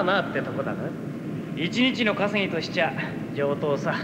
あまあってとこだな。一日の稼ぎとしちゃ上等さ。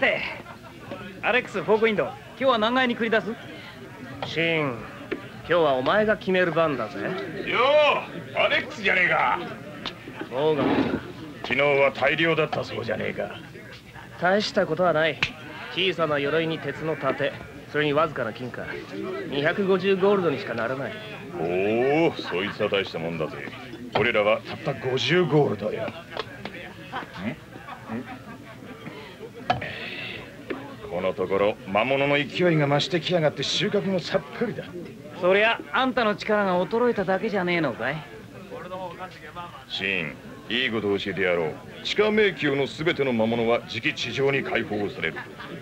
てアレックス・フォークウィンド今日は何階に繰り出す？シーン今日はお前が決める番だぜ。ようアレックスじゃねえか。そうが昨日は大量だったそうじゃねえか。大したことはない。小さな鎧に鉄の盾。それにわずかな金貨。250ゴールドにしかならない。おおそいつは大したもんだぜ。俺らはたった50ゴールドよこのところ魔物の勢いが増してきやがって収穫もさっぱりだ。そりゃあんたの力が衰えただけじゃねえのかい。シーンいいことを教えてやろう。地下迷宮の全ての魔物は次期地上に解放される。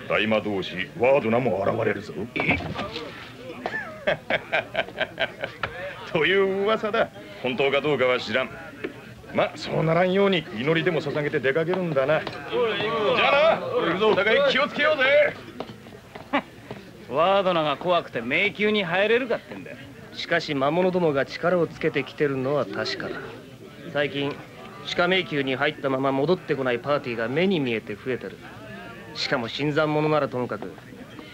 大魔導士ワードナも現れるぞ。という噂だ。本当かどうかは知らんまそうならんように祈りでも捧げて出かけるんだな。じゃあなお互い気をつけようぜ。ワードナが怖くて迷宮に入れるかってんだよ。しかし魔物どもが力をつけてきてるのは確かだ。最近地下迷宮に入ったまま戻ってこないパーティーが目に見えて増えてる。しかも新参者ならともかく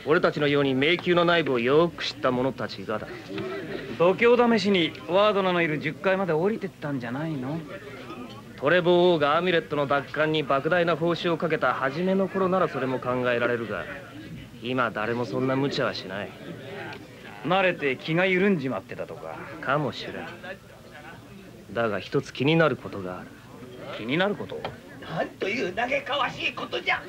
俺たちのように迷宮の内部をよく知った者たちがだ度胸試しにワードナのいる10階まで降りてったんじゃないの？トレボー王がアミュレットの奪還に莫大な報酬をかけた初めの頃ならそれも考えられるが今誰もそんな無茶はしない。慣れて気が緩んじまってたとか。かもしれん。だが一つ気になることがある。気になること？なんという嘆かわしいことじゃ。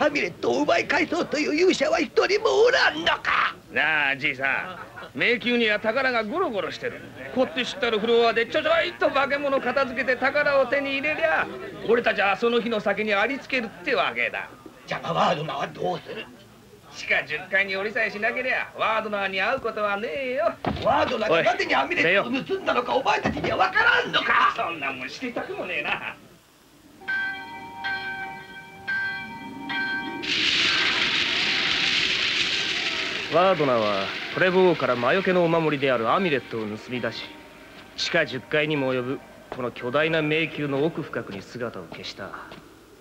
アミュレットを奪い返そうという勇者は一人もおらんのか。なあじいさん迷宮には宝がゴロゴロしてる。こって知ったるフロアでちょちょいと化け物片付けて宝を手に入れりゃ俺たちはその日の先にありつけるってわけだ。邪魔ワードナはどうする？地下10階に降りさえしなけりゃワードナーに会うことはねえよ。ワードナがなぜにアミュレットを盗んだのかお前たちには分からんのか？そんなもんしてたくもねえなワードナーはトレボ王から魔除けのお守りであるアミュレットを盗み出し地下10階にも及ぶこの巨大な迷宮の奥深くに姿を消した。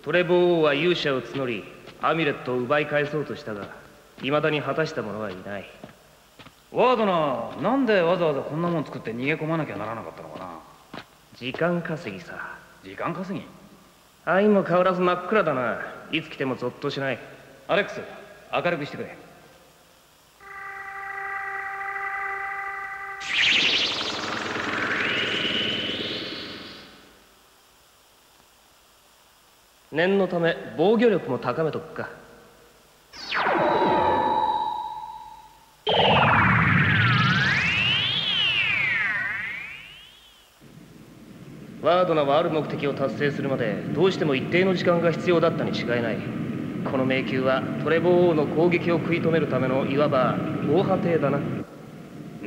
トレボ王は勇者を募りアミュレットを奪い返そうとしたが未だに果たした者はいない。ワードナーなんでわざわざこんなもん作って逃げ込まなきゃならなかったのかな。時間稼ぎさ。時間稼ぎ？相も変わらず真っ暗だな。いつ来てもゾッとしない。アレックス明るくしてくれ念のため防御力も高めとくか。ワードナはある目的を達成するまでどうしても一定の時間が必要だったに違いない。この迷宮はトレボー王の攻撃を食い止めるためのいわば防波堤だな。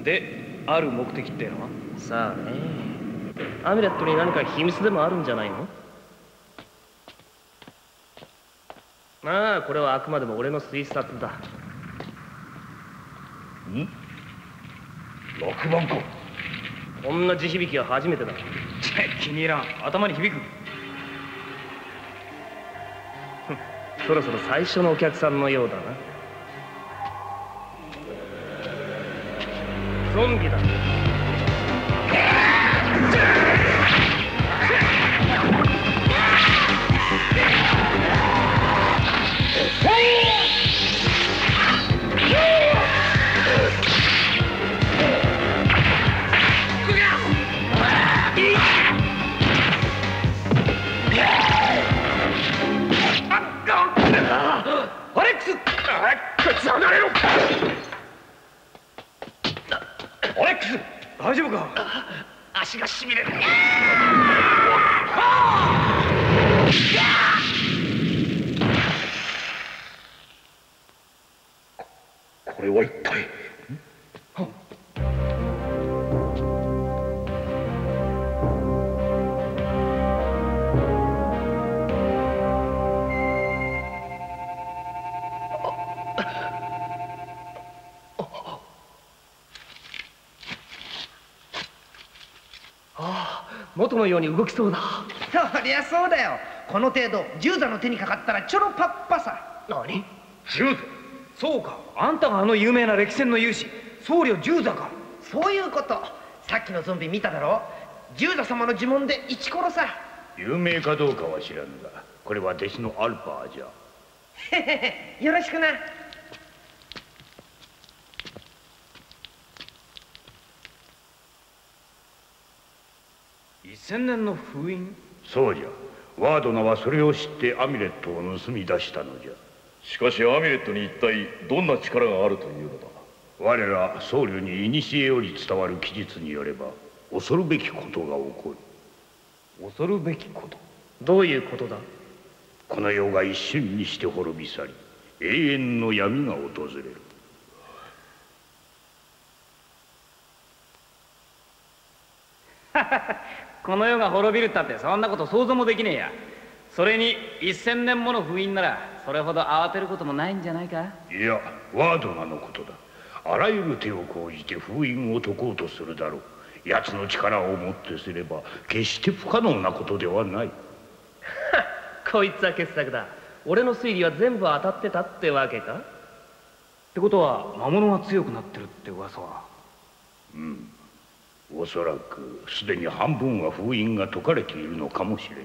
である目的ってのは？さあね。アミュレットに何か秘密でもあるんじゃないの？まあこれはあくまでも俺の推察だ。ん？6番かこんな地響きは初めてだ。気に入らん。頭に響く。そろそろ最初のお客さんのようだな。ゾンビだのように動きそうだ。そりゃそうだよ。この程度銃座の手にかかったらちょろパッパさ。何？銃座？そうか。あんたがあの有名な歴戦の勇士。僧侶銃座か。そういうこと。さっきのゾンビ見ただろ？銃座様の呪文で一殺さ。有名かどうかは知らぬがこれは弟子のアルパーじゃ。へへへ。よろしくな千年の封印？そうじゃ。ワードナはそれを知ってアミュレットを盗み出したのじゃ。しかしアミュレットに一体どんな力があるというのだ？我ら僧侶に古より伝わる記述によれば恐るべきことが起こる。恐るべきこと？どういうことだ？この世が一瞬にして滅び去り永遠の闇が訪れる この世が滅びるったってそんなこと想像もできねえや。それに一千年もの封印ならそれほど慌てることもないんじゃないか？いやワードナのことだ。あらゆる手を講じて封印を解こうとするだろう。奴の力をもってすれば決して不可能なことではない。こいつは傑作だ。俺の推理は全部当たってたってわけか？ってことは魔物が強くなってるって噂はおそらくすでに半分は封印が解かれているのかもしれん。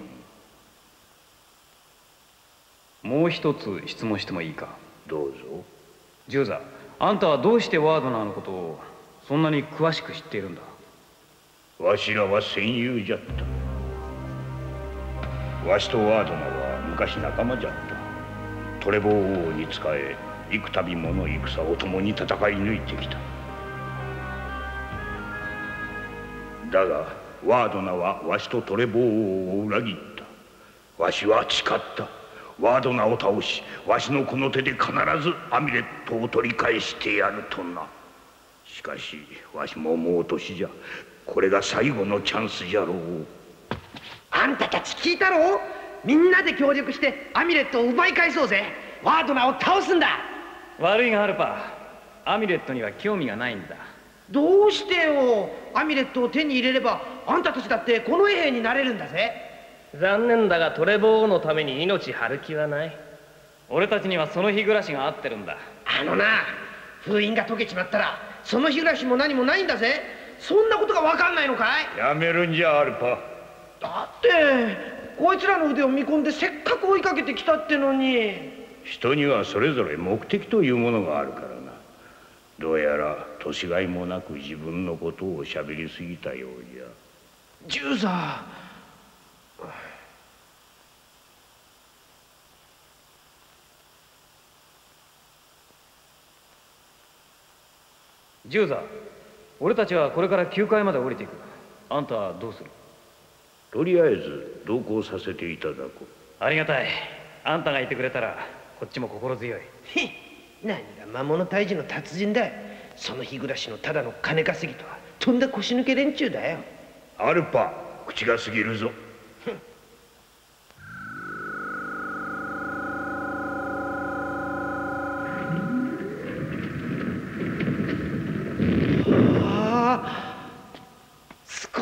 もう一つ質問してもいいか？どうぞ。ジューザあんたはどうしてワードナーのことをそんなに詳しく知っているんだ？わしらは戦友じゃった。わしとワードナは昔仲間じゃった。トレボー王に仕え幾度もの戦を共に戦い抜いてきただがワードナはわしとトレボー王を裏切った。わしは誓った。ワードナを倒しわしのこの手で必ずアミュレットを取り返してやるとな。しかしわしももう年じゃ。これが最後のチャンスじゃろう。あんたたち聞いたろみんなで協力してアミュレットを奪い返そうぜ。ワードナーを倒すんだ。悪いがアルパアミュレットには興味がないんだどうしてよアミュレットを手に入れればあんたたちだってこの衛兵になれるんだぜ。残念だがトレボーのために命張る気はない。俺たちにはその日暮らしが合ってるんだ。あのな封印が解けちまったらその日暮らしも何もないんだぜ。そんなことが分かんないのかい。やめるんじゃアルパ。だってこいつらの腕を見込んでせっかく追いかけてきたってのに。人にはそれぞれ目的というものがあるからな。どうやら年がいもなく自分のことをしゃべりすぎたようじゃ。ジューザジューザ俺たちはこれから9階まで降りていく。あんたはどうする？とりあえず同行させていただこう。ありがたい。あんたがいてくれたらこっちも心強い。何が魔物退治の達人だその日暮らしのただの金稼ぎとはとんだ腰抜け連中だよ。アルパ口が過ぎるぞ。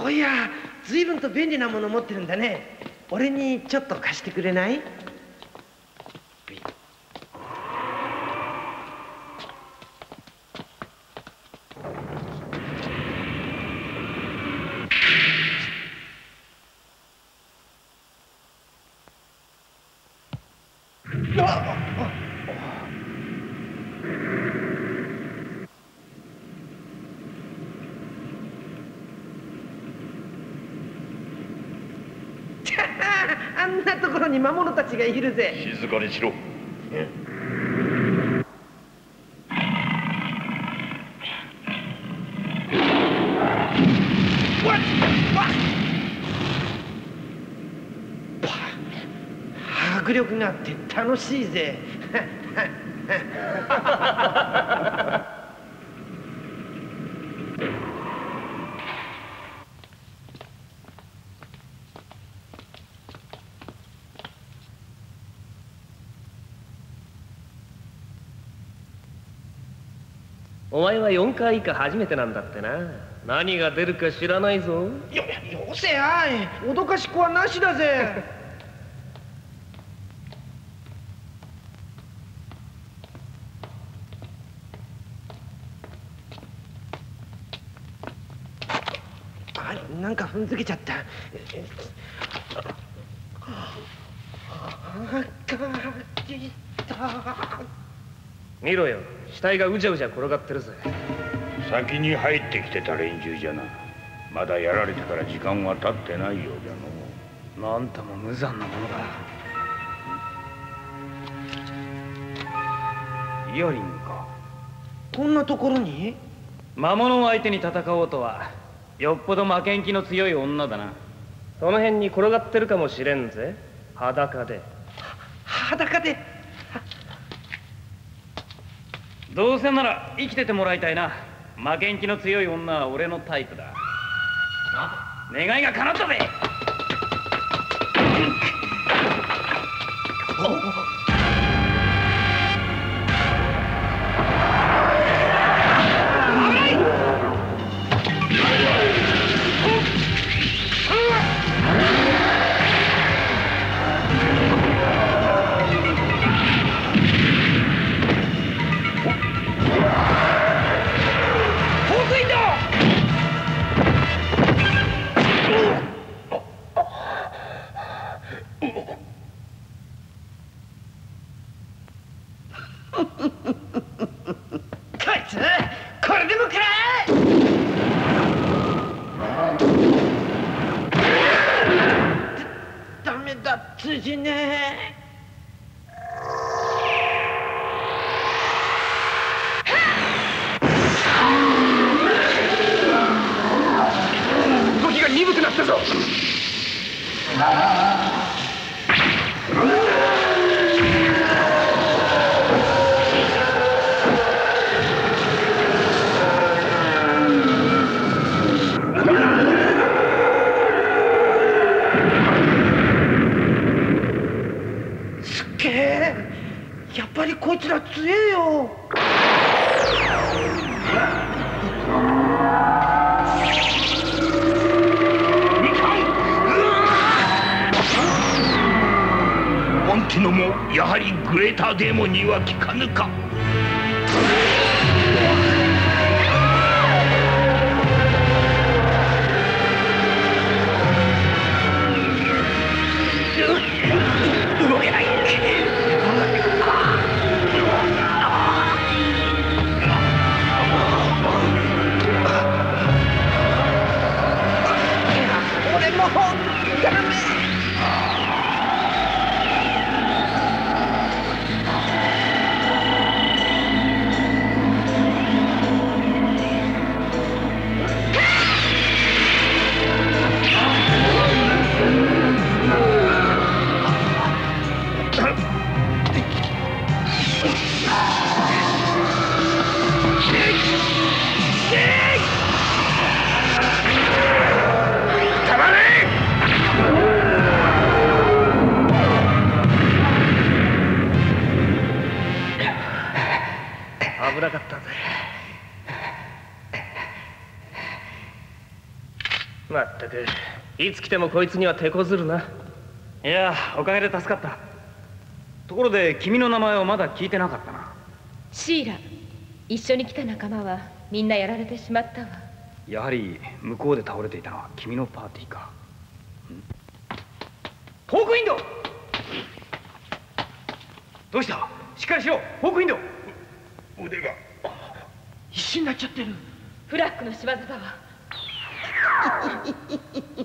いや。随分と便利なもの持ってるんだね。俺にちょっと貸してくれないビッあに魔物たちがいるぜ。静かにしろ。迫力があって楽しいぜ 前は4回以下初めてなんだってな。何が出るか知らないぞ。よよせやい。脅かし子はなしだぜ。あれなんか踏んづけちゃった。あかきた見ろよ。死体がうじゃうじゃ転がってるぜ。先に入ってきてた連中じゃな。まだやられてから時間は経ってないようじゃの。なんとも無残なものだ。イヤリングか。こんなところに？魔物を相手に戦おうとはよっぽど負けん気の強い女だな。その辺に転がってるかもしれんぜ。裸で。裸で？どうせなら生きててもらいたいな。負けん気の強い女は俺のタイプだ。願いが叶ったぜえまったくいつ来てもこいつには手こずるな。いやおかげで助かった。ところで君の名前をまだ聞いてなかったな。シーラ一緒に来た仲間はみんなやられてしまったわ。やはり向こうで倒れていたのは君のパーティーか。ホークウィンドウ！どうした？しっかりしろ！ホークウィンドウ！腕が必死になっちゃってる。フラッグの仕業だわ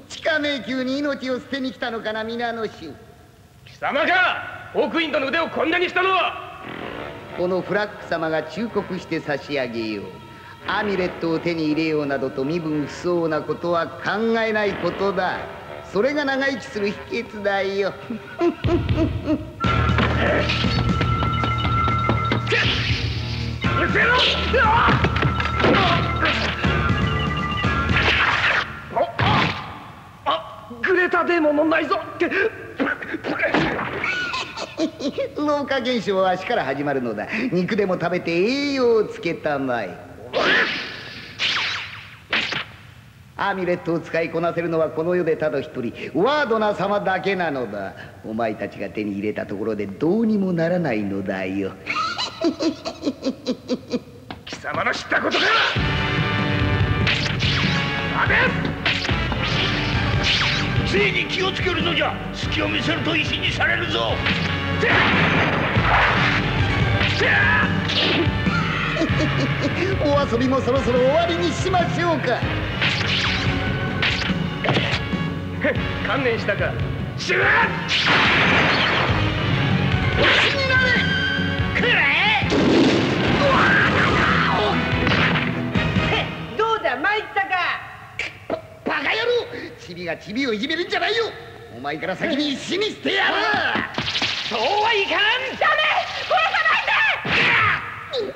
地下迷宮に命を捨てに来たのかな皆の衆様か！ホークインドの腕をこんなにしたのは！このフラッグ様が忠告して差し上げよう。アミュレットを手に入れようなどと身分不相応なことは考えないことだ。それが長生きする秘訣だよ。うるせえろあグレータデーモンの内臓老化現象は足から始まるのだ。肉でも食べて栄養をつけたまえ。アミュレットを使いこなせるのはこの世でただ一人。ワードナ様だけなのだ。お前たちが手に入れたところでどうにもならないのだよ。貴様の知ったことか。待てついに気をつけるのじゃ。隙を見せると石にされるぞ。お遊びもそろそろ終わりにしましょうか。観念したか。シューどチビがチビをいじめるんじゃないよ。お前から先に死にしてやる。そうはいかん。ダメ！殺さない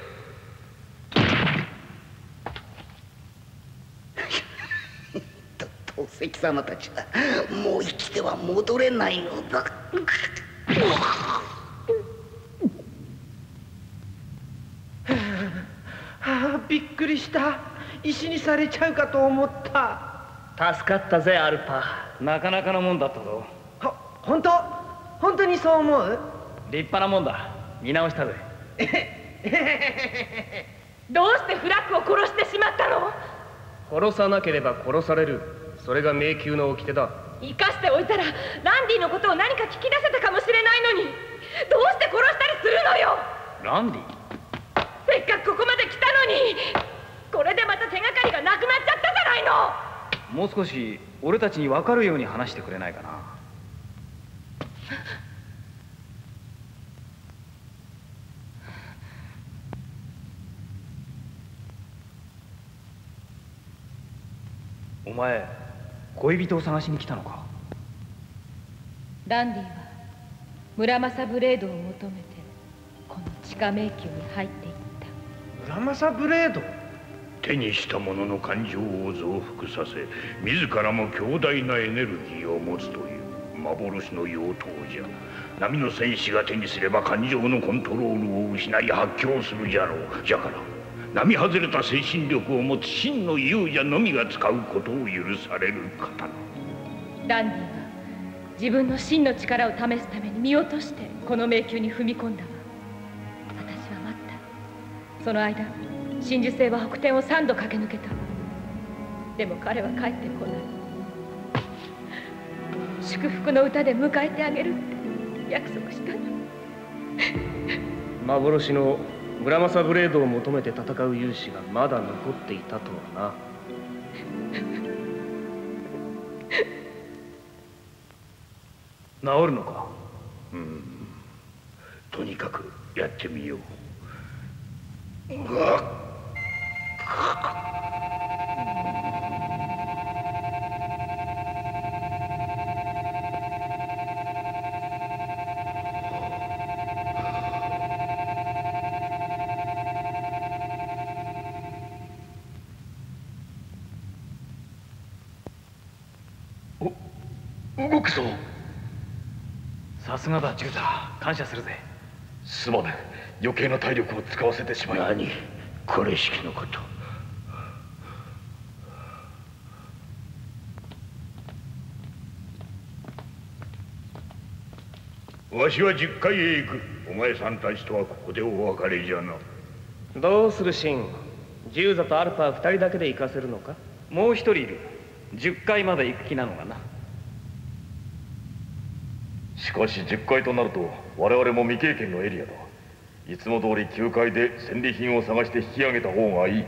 で！と透析様たちはもう生きては戻れないのだああびっくりした。石にされちゃうかと思った助かったぜアルパ。なかなかのもんだったぞ。ほ本当？本当にそう思う？立派なもんだ。見直したぜ。どうしてフラッグを殺してしまったの？殺さなければ殺される。それが迷宮の掟だ。生かしておいたらランディのことを何か聞き出せたかもしれないのに。どうして殺したりするのよ？ランディ？もう少し俺たちに分かるように話してくれないかな。お前恋人を探しに来たのか？ランディは村正ブレードを求めてこの地下迷宮に入っていった。村正ブレード？手にした者の感情を増幅させ自らも強大なエネルギーを持つという幻の妖刀じゃ。波の戦士が手にすれば感情のコントロールを失い発狂するじゃろう。じゃから並外れた精神力を持つ真の勇者のみが使うことを許される刀。ランディは自分の真の力を試すために見落としてこの迷宮に踏み込んだわ。私は待った。その間真珠星は北天を3度駆け抜けた。でも彼は帰ってこない。祝福の歌で迎えてあげるって。約束したの。幻の村正ブレードを求めて戦う勇士がまだ残っていたとは治るのか？とにかくやってみよう動くぞさすがだジュータ感謝するぜ。すまぬ余計な体力を使わせてしまい。何？これしきのことわしは実家へ行く。お前さんたちとはここでお別れじゃな。どうするシン？ジューザとアルパー二人だけで行かせるのか？もう一人いる。10階まで行く気なのがな？しかし10階となると我々も未経験のエリアだ。いつも通り9階で戦利品を探して引き上げた方がい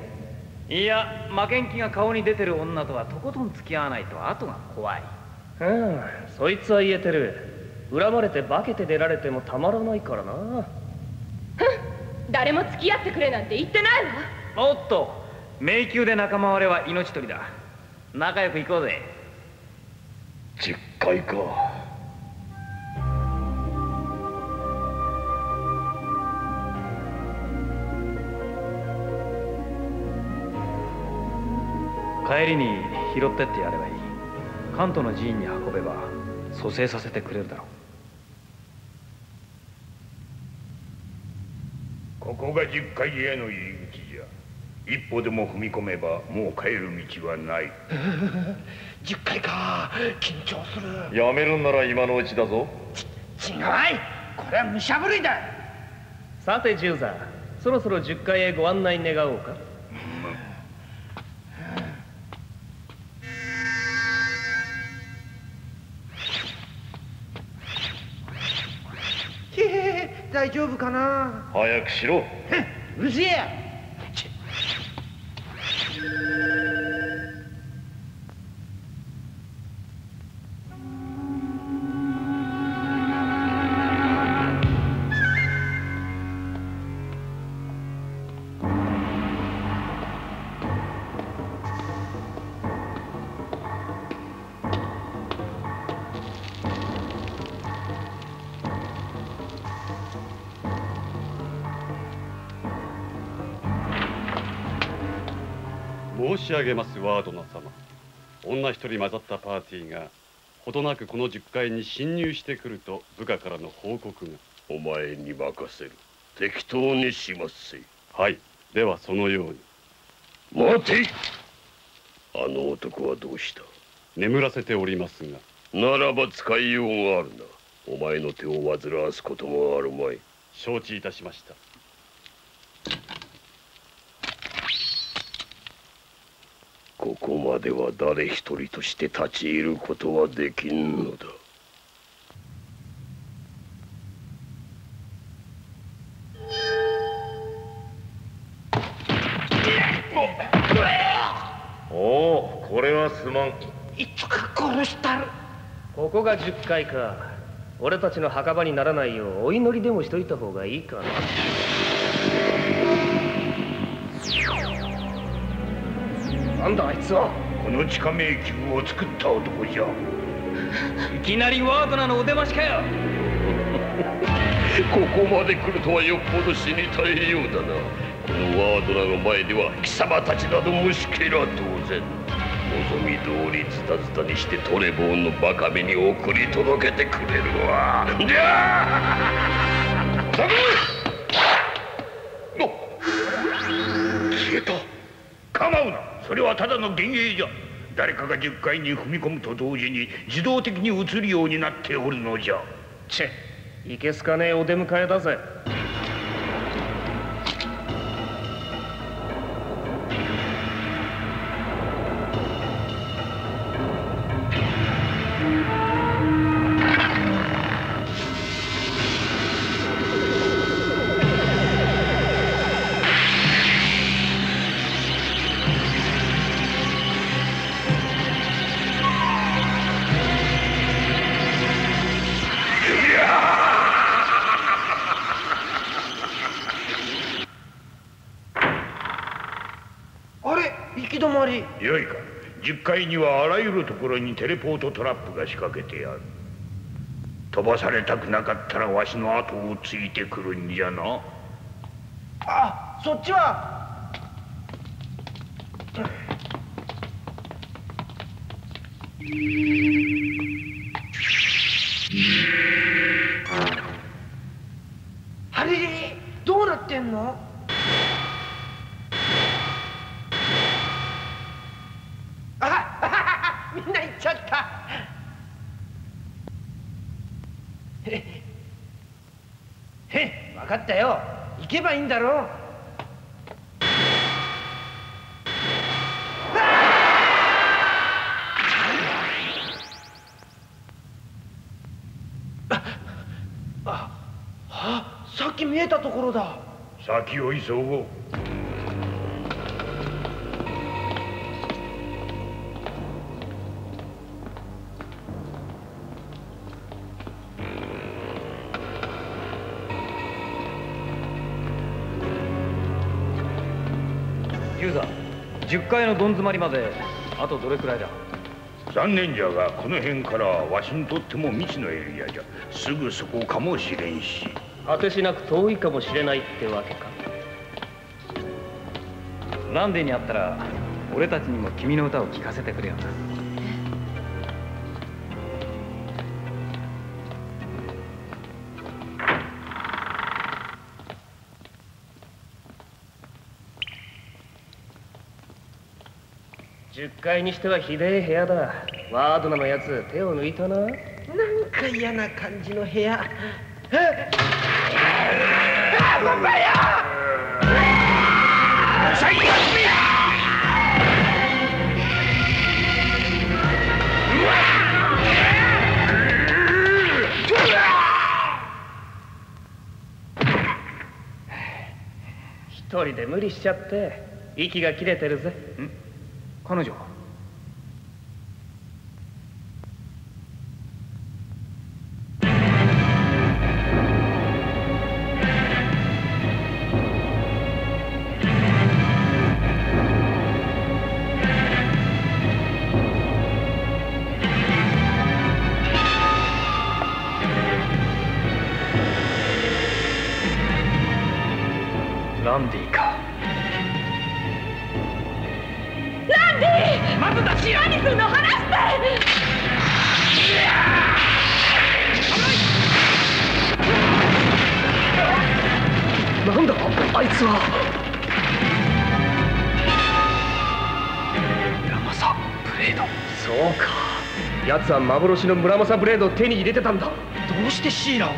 い。いや負けん気が顔に出てる女とはとことん付き合わないと後が怖い。うんそいつは言えてる恨まれて化けて出られてもたまらないからな。ふん誰も付き合ってくれなんて言ってないわ。おっと迷宮で仲間割れは命取りだ。仲良く行こうぜ。10回か帰りに拾ってってやればいい。関東の寺院に運べば蘇生させてくれるだろうここが十階への入り口じゃ。一歩でも踏み込めばもう帰る道はない。10回か。緊張する。やめるんなら今のうちだぞ。違うこれは武者震いだ。さて十座そろそろ10階へご案内願おうかかな。早くしろ。うるせえ上げますワードナ様。女一人混ざったパーティーがほどなくこの10階に侵入してくると部下からの報告が。お前に任せる。適当にしますせ。はい。ではそのように。待て。あの男はどうした？眠らせておりますが。ならば使いようがあるな。お前の手を煩わすこともあるまい。承知いたしましたここまでは誰一人として立ち入ることはできんのだ。おおこれはすまん。いつか殺したる。ここが10階か。俺たちの墓場にならないようお祈りでもしといた方がいいかななんだあいつは。この地下迷宮を作った男じゃ。いきなりワードナのお出ましかよ。ここまで来るとはよっぽど死にたいようだな。このワードナの前では貴様たちなど虫けら当然。望み通りズタズタにしてトレボーンのバカめに送り届けてくれるわそれはただの幻影じゃ。誰かが10階に踏み込むと同時に自動的に映るようになっておるのじゃ。チェいけすかねえお出迎えだぜ。よいか。10階にはあらゆるところにテレポートトラップが仕掛けてある。飛ばされたくなかったらわしの後をついてくるんじゃな。あそっちは。あれれどうなってんのあははみんな行っちゃったへへ分かったよ。行けばいいんだろ。うああさっき見えたところだ。先を急ごう。10階のどん詰まりまであとどれくらいだ？残念じゃがこの辺からはわしにとっても未知のエリアじゃ。すぐそこかもしれんし。果てしなく遠いかもしれないってわけか。ランディに会ったら俺たちにも君の歌を聴かせてくれよな階にしてはひでえ部屋だ。ワードナのやつ手を抜いたな。なんか嫌な感じの部屋。一人で無理しちゃって息が切れてるぜ彼女ラなんだ？あいつは。村正ブレード。そうか。奴は幻の村正ブレードを手に入れてたんだ。どうしてシーラを？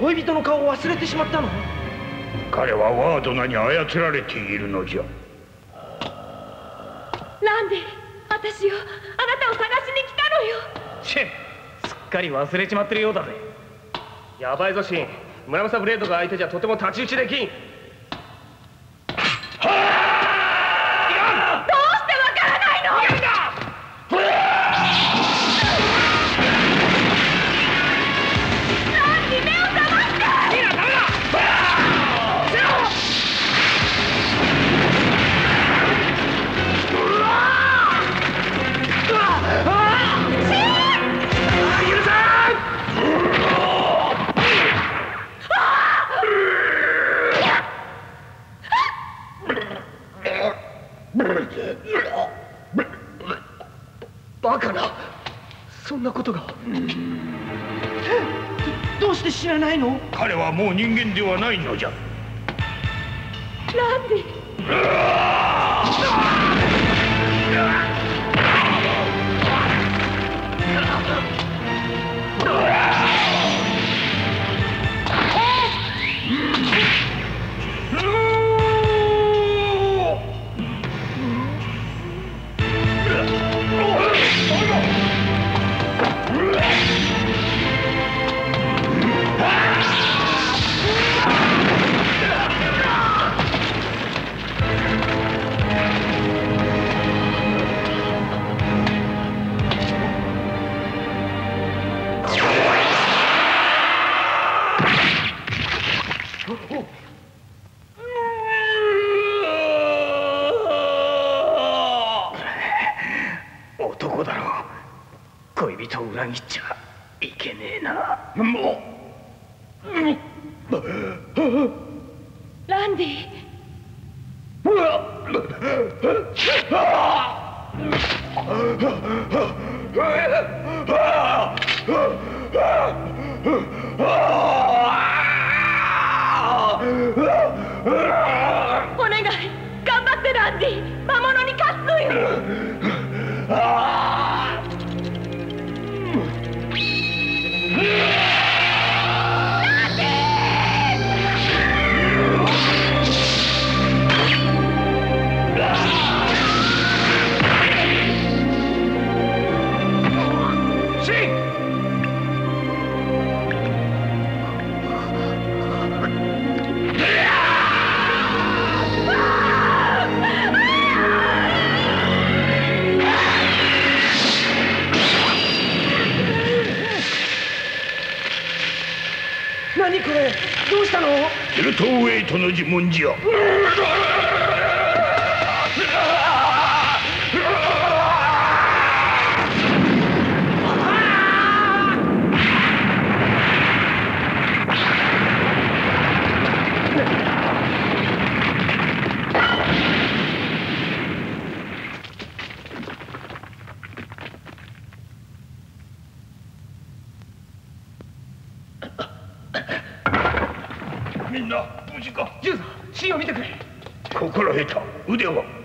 恋人の顔を忘れてしまったの？彼はワードナに操られているのじゃ。ランディ私よあなたを探しに来たのよ？チェすっかり忘れちまってるようだぜ。やばいぞシン村正ブレードが相手じゃとても太刀打ちできん。バカな。そんなことが。どうして知らないの？彼はもう人間ではないのじゃ。ランディ。男 何これ？どうしたの？ベルトウェイトの呪文じゃみんな無事かジュウさん C を見てくれ心得た腕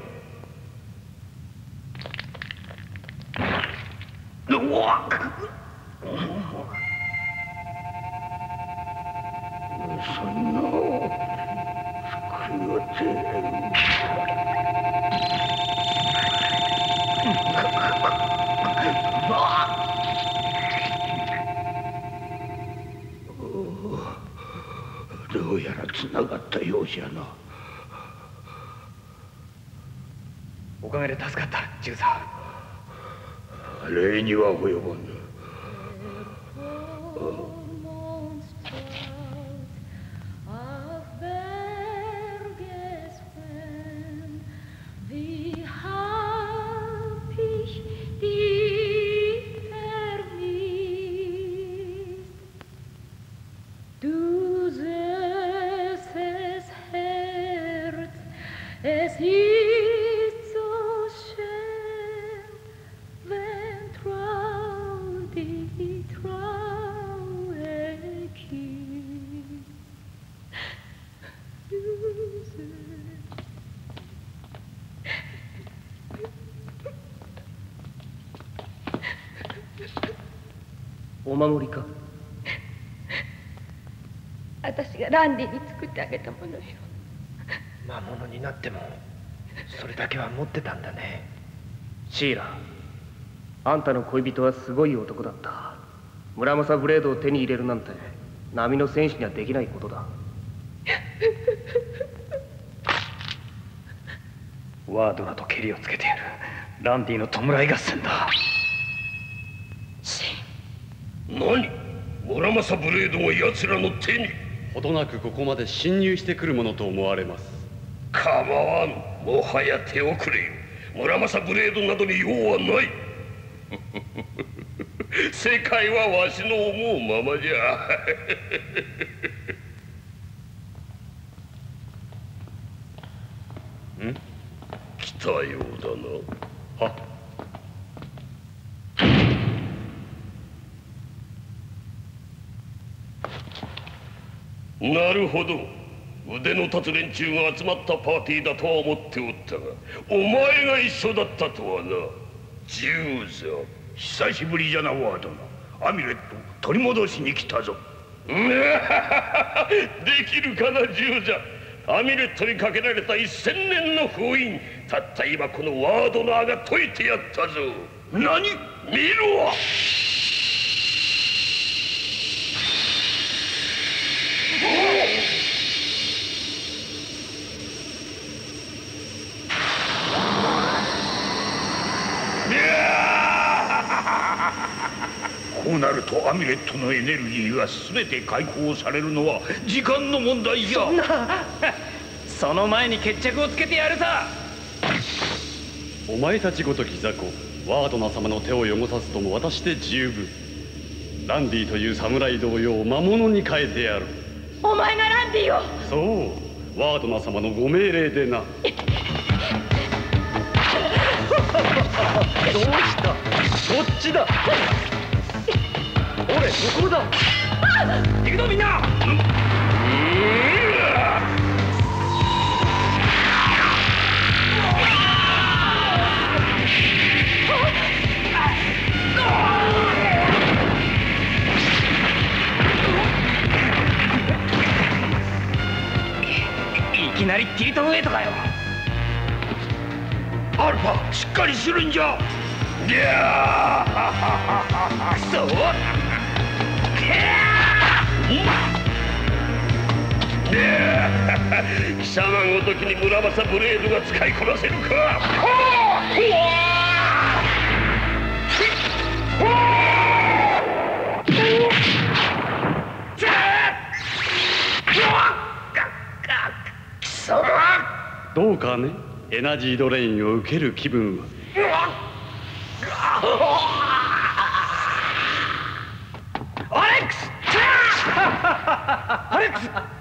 お守りか私がランディに作ってあげたものよ魔物になってもそれだけは持ってたんだね。シーラあんたの恋人はすごい男だった。村正ブレードを手に入れるなんて波の戦士にはできないことだ。ワードナとケリをつけてやる。ランディの弔い合戦だ。何？村正ブレードが奴らの手に。ほどなくここまで侵入してくるものと思われます構わん。もはや手遅れ村正ブレードなどに用はない。世界はわしの思うままじゃ。ん？来たようだな。は？なるほど。腕の立つ連中が集まったパーティーだとは思っておったがお前が一緒だったとはな。ジューザ久しぶりじゃなワードナアミュレット取り戻しに来たぞ。できるかなジューザ。アミュレットにかけられた一千年の封印。たった今このワードナーが解いてやったぞ。何？見ろ！こうなるとアミュレットのエネルギーが全て解放されるのは時間の問題じゃ その前に決着をつけてやるさ。お前たちごとき雑魚ワードナ様の手を汚さずとも私で十分。ランディという侍同様魔物に変えてやる。お前がランディをそうワードナ様のご命令でな。どうした？こっちだ？俺ここだ行くぞみんないきなりティートウェイトかよ。アルファしっかりするんじゃ。いやー貴様ごときに村正ブレードが使いこなせるか。貴様どうかねエナジードレインを受ける気分は。アレックスアレックス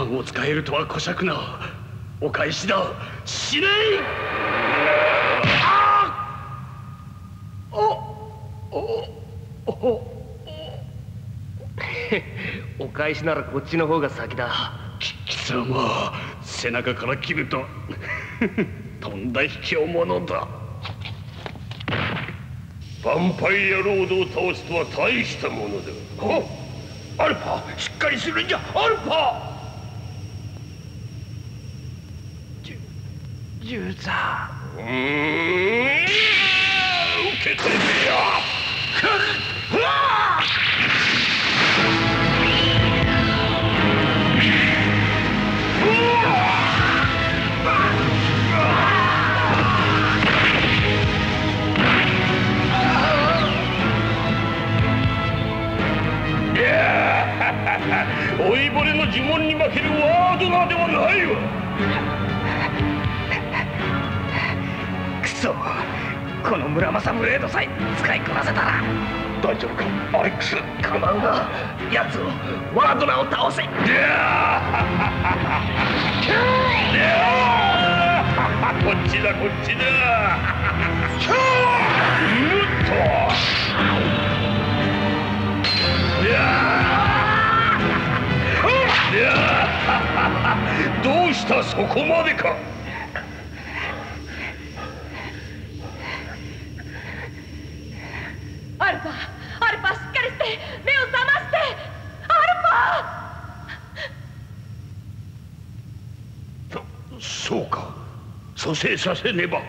ジルワンを使えるとは小尺なお返しだ。死ねい!おおおお返しならこっちの方が先だ。貴様背中から切ると とんだ卑怯者だ。ヴァンパイアロードを倒すとは大したものだおアルパしっかりするんじゃアルパジューザうーん受け止めようわいや 老いぼれの呪文に負けるワードナーではないわ。この村正ブレードさえ使いこなせたら大丈夫かアレックス？構うな。奴をワードナーを倒せ。こっちだ こっちだ。どうしたそこまでかアルファアルファしっかりして目を覚ましてアルファそそうか成させねば。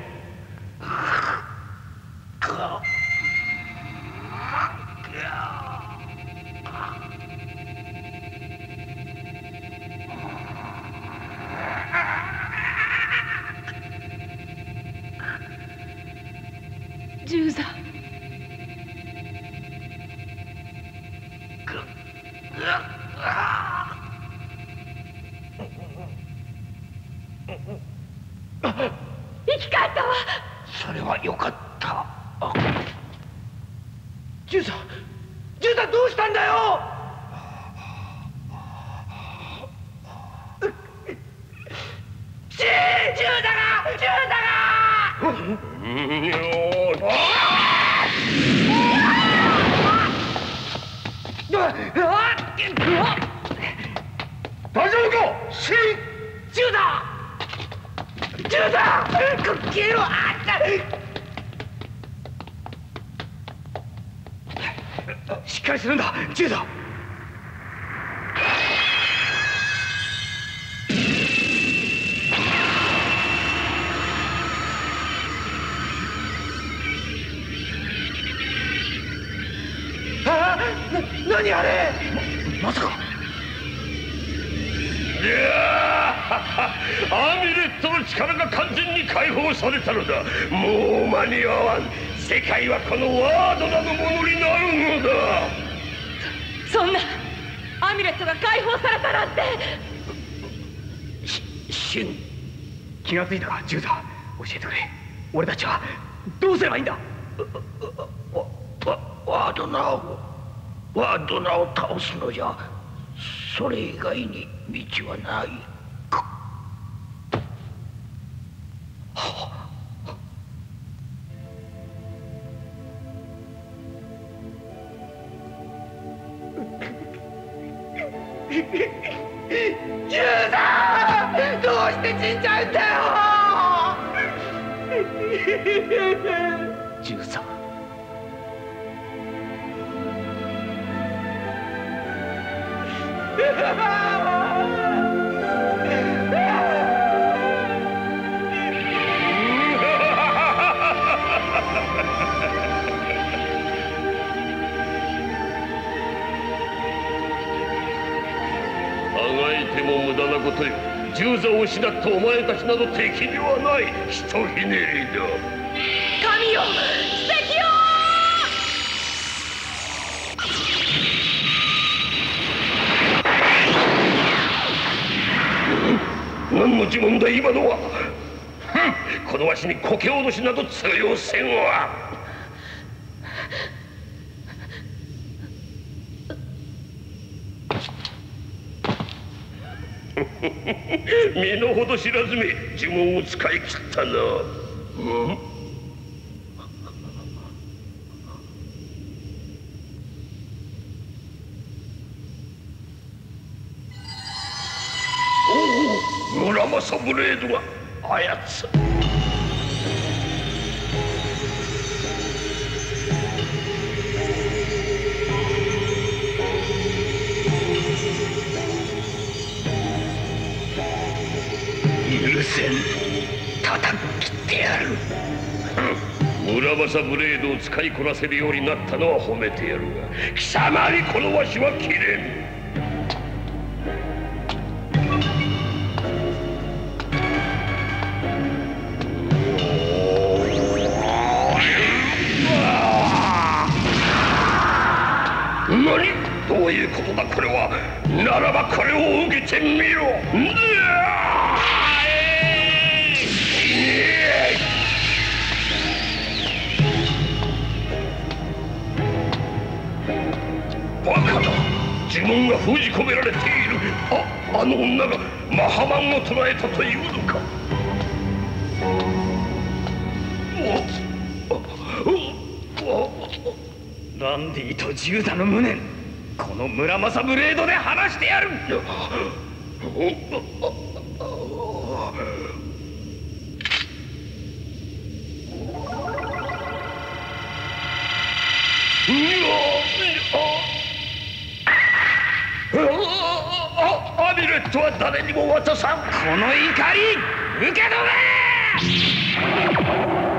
十三ワードナを倒すのじゃそれ以外に道はない。ったお前たちなど敵ではないひとひねりだ。神よ奇跡よ！何の呪文だ今のは。このわしに苔脅しなど通用せんわ身の程知らずめ呪文を使い切ったな、うん？ブレードが操つ許せん叩き切ってやる。村正ブレードを使いこなせるようになったのは褒めてやるが貴様にこのわしは切れん。何？どういうことだ？これは。ならばこれを受けてみろ。うが封じ込められている。ああの女がマハマンを捕らえたというのか。ランディとジューダの無念この村正ブレードで話してやるあアットは誰にも渡さんこの怒り受け止め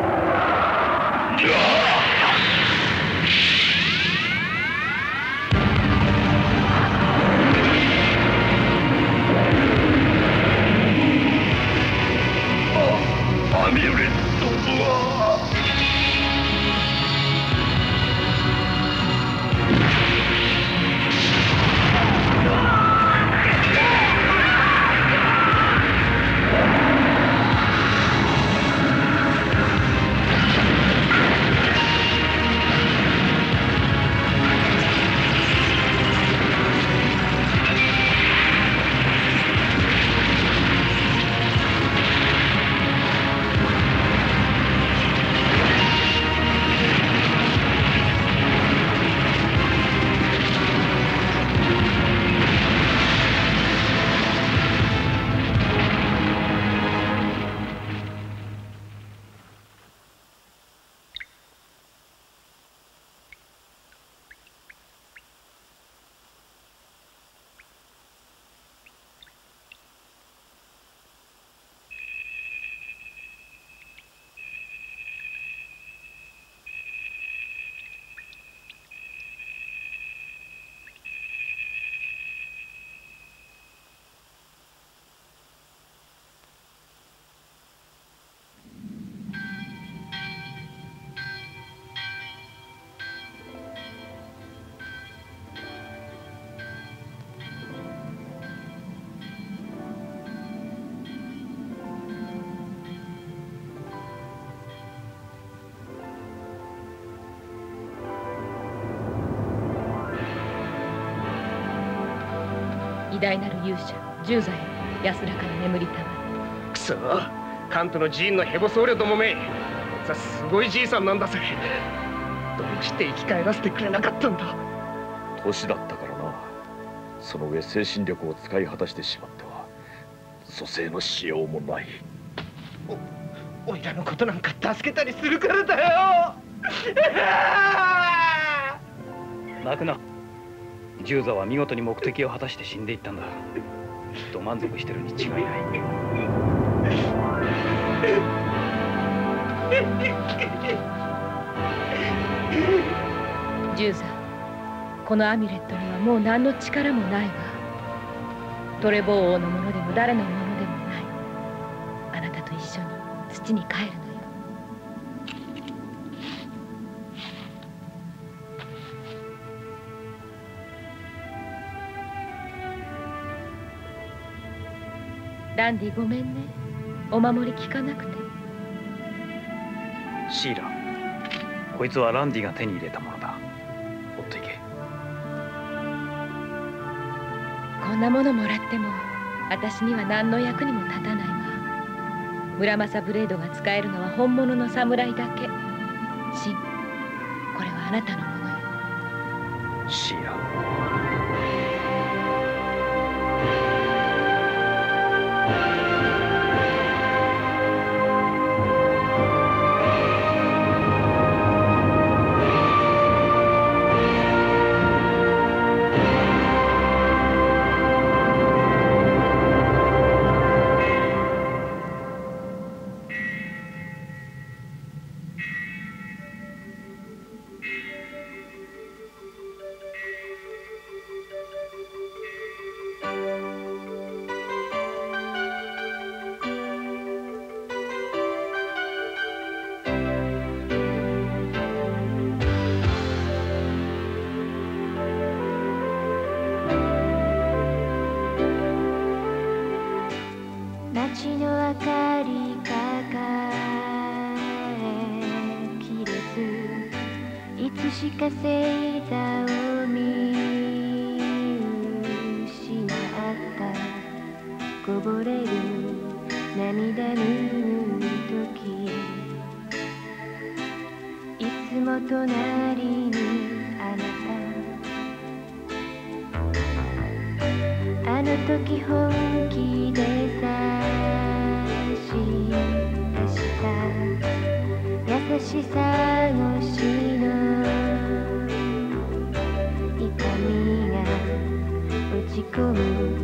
大なる勇者十座よ安らかに眠りたまくそカントの寺院のヘボ僧侶どもめ。こいつはすごいじいさんなんだぜ。どうして生き返らせてくれなかったんだ。年だったからな。その上精神力を使い果たしてしまっては蘇生のしようもない。おいらのことなんか助けたりするからだよ。泣くな十座は見事に目的を果たして死んでいったんだ。きっと満足してるに違いない。十座このアミュレットにはもう何の力もないわ。トレボー王のものでも誰のものでもない。あなたと一緒に土に帰るンディごめんね。お守り聞かなくて。シーラこいつはランディが手に入れたものだ。追っていけ。こんなものもらっても私には何の役にも立たないわ。村正ブレードが使えるのは本物の侍だけ。シンこれはあなたのものよ。シーラ。しさのしの痛みが落ち込む。